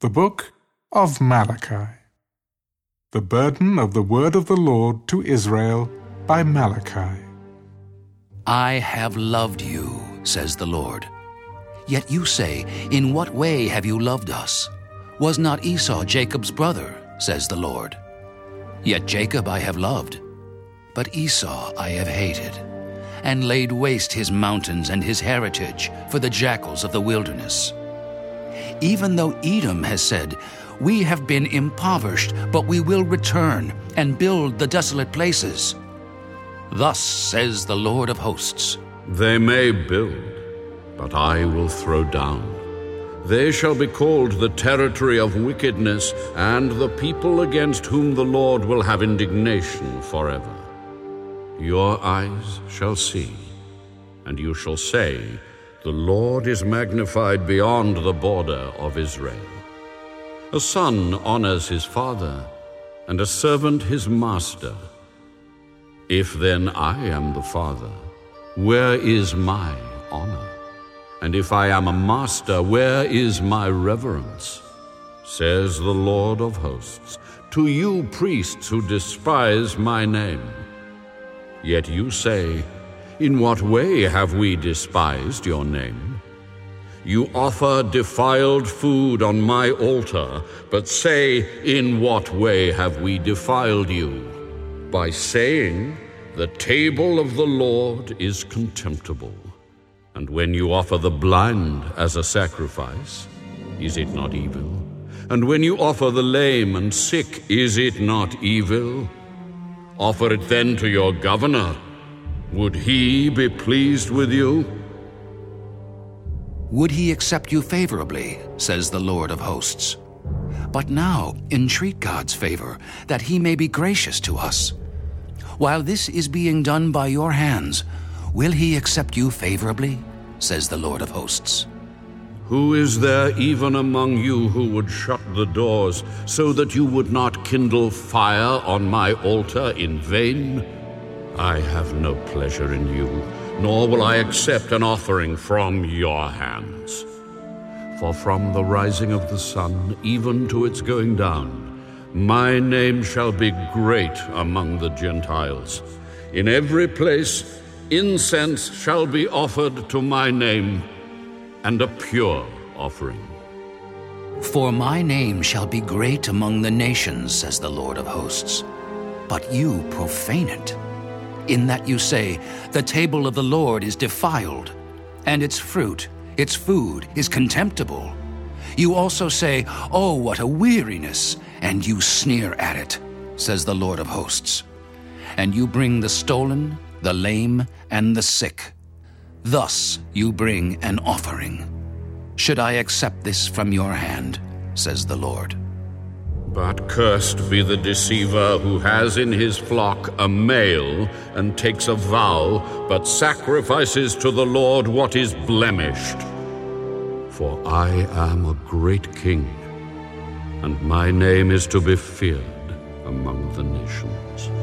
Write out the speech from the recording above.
The Book of Malachi. The Burden of the Word of the Lord to Israel by Malachi. I have loved you, says the Lord. Yet you say, In what way have you loved us? Was not Esau Jacob's brother, says the Lord. Yet Jacob I have loved, but Esau I have hated, and laid waste his mountains and his heritage for the jackals of the wilderness. Even though Edom has said, We have been impoverished, but we will return and build the desolate places. Thus says the Lord of hosts They may build, but I will throw down. They shall be called the territory of wickedness, and the people against whom the Lord will have indignation forever. Your eyes shall see, and you shall say, The Lord is magnified beyond the border of Israel. A son honors his father, and a servant his master. If then I am the father, where is my honor? And if I am a master, where is my reverence? Says the Lord of hosts, to you priests who despise my name. Yet you say, In what way have we despised your name? You offer defiled food on my altar, but say, In what way have we defiled you? By saying, The table of the Lord is contemptible. And when you offer the blind as a sacrifice, is it not evil? And when you offer the lame and sick, is it not evil? Offer it then to your governor. Would he be pleased with you? Would he accept you favorably, says the Lord of hosts. But now entreat God's favor, that he may be gracious to us. While this is being done by your hands, will he accept you favorably, says the Lord of hosts. Who is there even among you who would shut the doors so that you would not kindle fire on my altar in vain? I have no pleasure in you, nor will I accept an offering from your hands. For from the rising of the sun even to its going down, my name shall be great among the Gentiles. In every place incense shall be offered to my name, and a pure offering. For my name shall be great among the nations, says the Lord of hosts. But you profane it, in that you say, The table of the Lord is defiled, and its fruit, its food, is contemptible. You also say, Oh, what a weariness, and you sneer at it, says the Lord of hosts. And you bring the stolen, the lame, and the sick. Thus you bring an offering. Should I accept this from your hand, says the Lord. But cursed be the deceiver who has in his flock a male and takes a vow, but sacrifices to the Lord what is blemished. For I am a great king, and my name is to be feared among the nations.